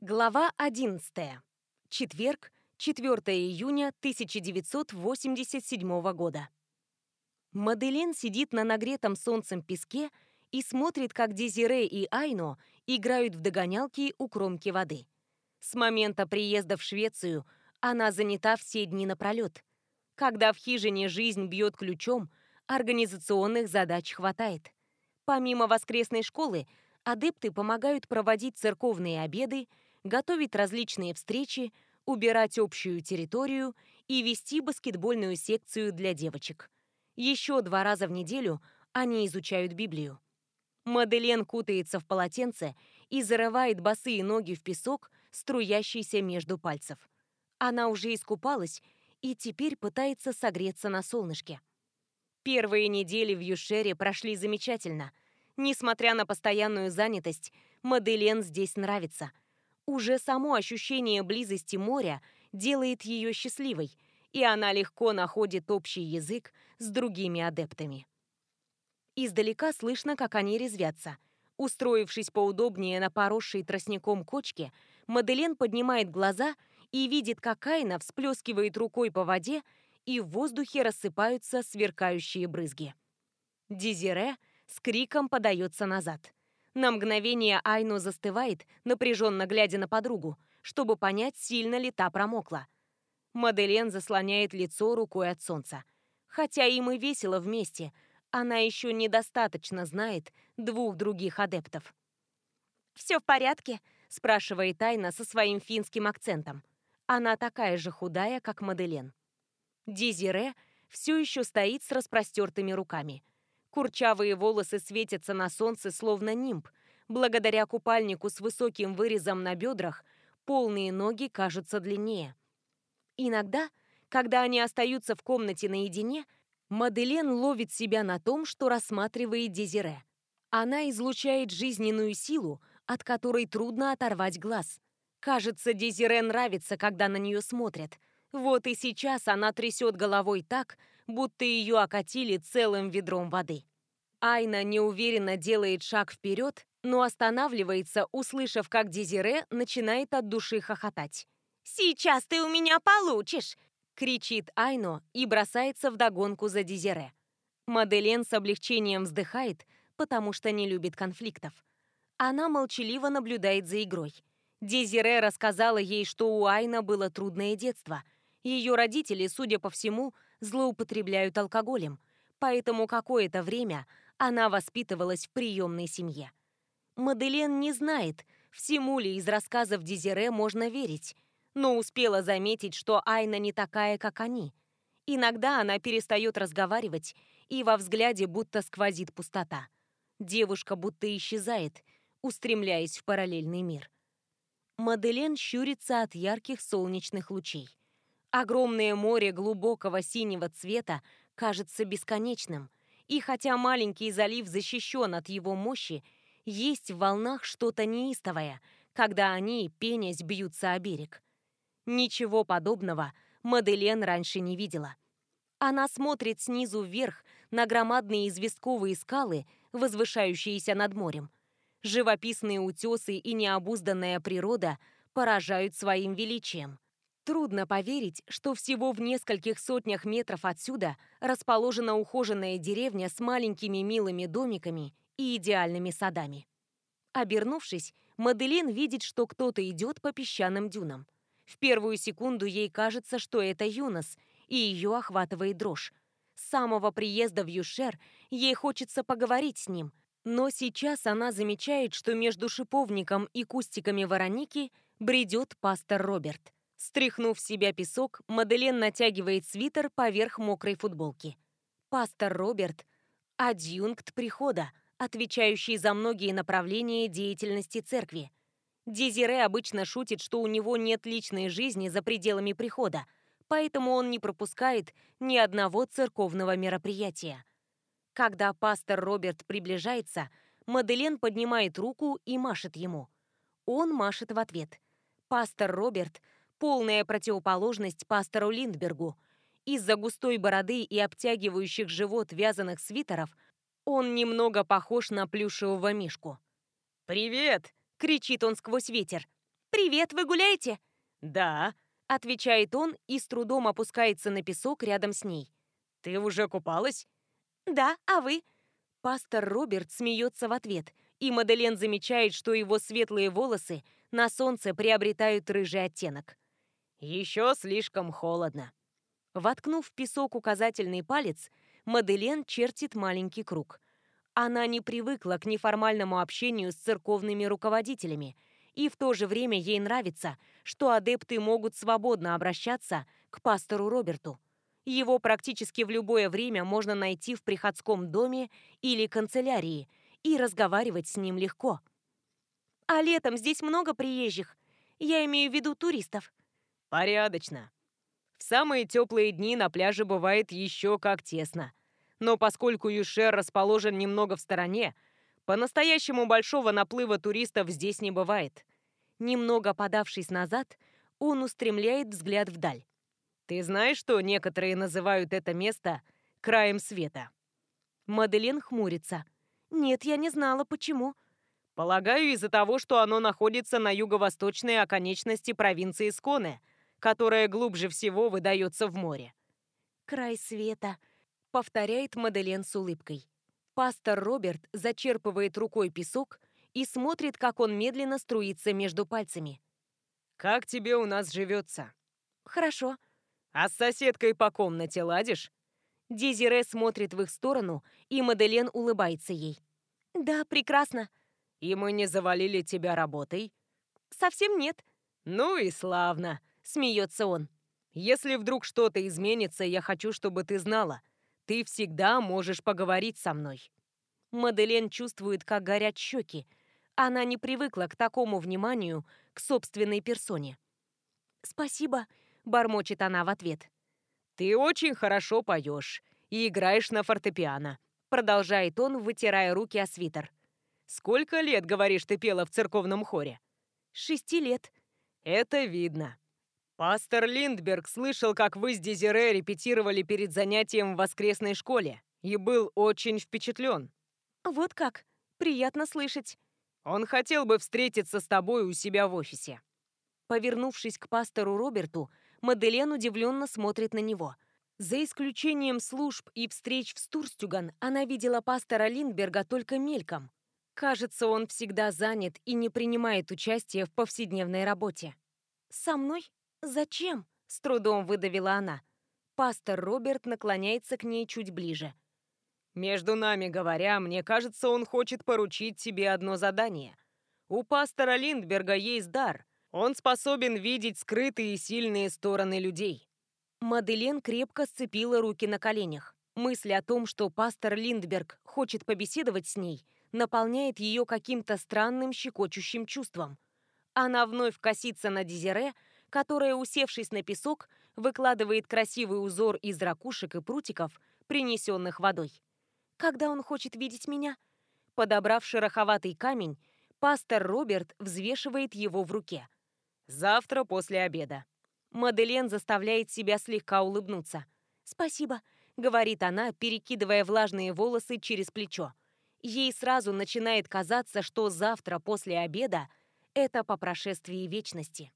Глава 11. Четверг, 4 июня 1987 года. Маделин сидит на нагретом солнцем песке и смотрит, как Дезире и Айно играют в догонялки у кромки воды. С момента приезда в Швецию она занята все дни напролет. Когда в хижине жизнь бьет ключом, организационных задач хватает. Помимо воскресной школы, адепты помогают проводить церковные обеды, готовить различные встречи, убирать общую территорию и вести баскетбольную секцию для девочек. Еще два раза в неделю они изучают Библию. Маделен кутается в полотенце и зарывает босые ноги в песок, струящийся между пальцев. Она уже искупалась и теперь пытается согреться на солнышке. Первые недели в Юшере прошли замечательно. Несмотря на постоянную занятость, Маделен здесь нравится – уже само ощущение близости моря делает ее счастливой, и она легко находит общий язык с другими адептами. Издалека слышно, как они резвятся. Устроившись поудобнее на поросшей тростником кочке, Маделен поднимает глаза и видит, как Айна всплескивает рукой по воде, и в воздухе рассыпаются сверкающие брызги. Дизире с криком подается назад. На мгновение Айну застывает, напряженно глядя на подругу, чтобы понять, сильно ли та промокла. Маделен заслоняет лицо рукой от солнца. Хотя им и весело вместе, она еще недостаточно знает двух других адептов. «Все в порядке?» – спрашивает Айна со своим финским акцентом. Она такая же худая, как Маделен. Дизире все еще стоит с распростертыми руками – Курчавые волосы светятся на солнце, словно нимб. Благодаря купальнику с высоким вырезом на бедрах, полные ноги кажутся длиннее. Иногда, когда они остаются в комнате наедине, Маделен ловит себя на том, что рассматривает Дезире. Она излучает жизненную силу, от которой трудно оторвать глаз. Кажется, Дезире нравится, когда на нее смотрят. Вот и сейчас она трясет головой так, будто ее окатили целым ведром воды. Айна неуверенно делает шаг вперед, но останавливается, услышав, как Дезире начинает от души хохотать. «Сейчас ты у меня получишь!» — кричит Айно и бросается вдогонку за Дезире. Маделен с облегчением вздыхает, потому что не любит конфликтов. Она молчаливо наблюдает за игрой. Дезире рассказала ей, что у Айна было трудное детство. Ее родители, судя по всему, злоупотребляют алкоголем, поэтому какое-то время она воспитывалась в приемной семье. Маделен не знает, всему ли из рассказов Дезире можно верить, но успела заметить, что Айна не такая, как они. Иногда она перестает разговаривать, и во взгляде будто сквозит пустота. Девушка будто исчезает, устремляясь в параллельный мир. Маделен щурится от ярких солнечных лучей. Огромное море глубокого синего цвета кажется бесконечным, и хотя маленький залив защищен от его мощи, есть в волнах что-то неистовое, когда они, пенясь, бьются о берег. Ничего подобного Маделен раньше не видела. Она смотрит снизу вверх на громадные известковые скалы, возвышающиеся над морем. Живописные утесы и необузданная природа поражают своим величием. Трудно поверить, что всего в нескольких сотнях метров отсюда расположена ухоженная деревня с маленькими милыми домиками и идеальными садами. Обернувшись, Маделин видит, что кто-то идет по песчаным дюнам. В первую секунду ей кажется, что это Юнос, и ее охватывает дрожь. С самого приезда в Юшер ей хочется поговорить с ним, но сейчас она замечает, что между шиповником и кустиками вороники бредет пастор Роберт – Стряхнув себя песок, Маделен натягивает свитер поверх мокрой футболки. Пастор Роберт – адъюнкт прихода, отвечающий за многие направления деятельности церкви. Дезире обычно шутит, что у него нет личной жизни за пределами прихода, поэтому он не пропускает ни одного церковного мероприятия. Когда пастор Роберт приближается, Маделен поднимает руку и машет ему. Он машет в ответ. Пастор Роберт – полная противоположность пастору Линдбергу. Из-за густой бороды и обтягивающих живот вязаных свитеров он немного похож на плюшевого мишку. «Привет!» — кричит он сквозь ветер. «Привет, вы гуляете?» «Да», — отвечает он и с трудом опускается на песок рядом с ней. «Ты уже купалась?» «Да, а вы?» Пастор Роберт смеется в ответ, и Маделен замечает, что его светлые волосы на солнце приобретают рыжий оттенок. «Еще слишком холодно». Воткнув в песок указательный палец, Маделен чертит маленький круг. Она не привыкла к неформальному общению с церковными руководителями, и в то же время ей нравится, что адепты могут свободно обращаться к пастору Роберту. Его практически в любое время можно найти в приходском доме или канцелярии, и разговаривать с ним легко. «А летом здесь много приезжих? Я имею в виду туристов». «Порядочно. В самые теплые дни на пляже бывает еще как тесно. Но поскольку Юшер расположен немного в стороне, по-настоящему большого наплыва туристов здесь не бывает. Немного подавшись назад, он устремляет взгляд вдаль. Ты знаешь, что некоторые называют это место краем света? Маделин хмурится. Нет, я не знала, почему. Полагаю, из-за того, что оно находится на юго-восточной оконечности провинции Сконе, которая глубже всего выдается в море. «Край света», — повторяет Маделен с улыбкой. Пастор Роберт зачерпывает рукой песок и смотрит, как он медленно струится между пальцами. «Как тебе у нас живется?» «Хорошо», «А с соседкой по комнате ладишь?» Дезире смотрит в их сторону, и Маделен улыбается ей. «Да, прекрасно». «И мы не завалили тебя работой?» «Совсем нет». «Ну и славно», — смеется он. «Если вдруг что-то изменится, я хочу, чтобы ты знала. Ты всегда можешь поговорить со мной». Маделен чувствует, как горят щеки. Она не привыкла к такому вниманию к собственной персоне. «Спасибо», бормочет она в ответ. «Ты очень хорошо поешь и играешь на фортепиано», продолжает он, вытирая руки о свитер. «Сколько лет, говоришь, ты пела в церковном хоре?» «Шести лет». «Это видно. Пастор Линдберг слышал, как вы с Дезире репетировали перед занятием в воскресной школе и был очень впечатлен». «Вот как? Приятно слышать». «Он хотел бы встретиться с тобой у себя в офисе». Повернувшись к пастору Роберту, Маделен удивленно смотрит на него. За исключением служб и встреч в Стурстюган, она видела пастора Линдберга только мельком. Кажется, он всегда занят и не принимает участия в повседневной работе. «Со мной? Зачем?» – с трудом выдавила она. Пастор Роберт наклоняется к ней чуть ближе. «Между нами говоря, мне кажется, он хочет поручить тебе одно задание. У пастора Линдберга есть дар, он способен видеть скрытые и сильные стороны людей. Маделен крепко сцепила руки на коленях. Мысль о том, что пастор Линдберг хочет побеседовать с ней, наполняет ее каким-то странным щекочущим чувством. Она вновь косится на Дезире, которая, усевшись на песок, выкладывает красивый узор из ракушек и прутиков, принесенных водой. Когда он хочет видеть меня? Подобрав шероховатый камень, пастор Роберт взвешивает его в руке. Завтра после обеда». Маделен заставляет себя слегка улыбнуться. «Спасибо», — говорит она, перекидывая влажные волосы через плечо. Ей сразу начинает казаться, что завтра после обеда — это по прошествии вечности.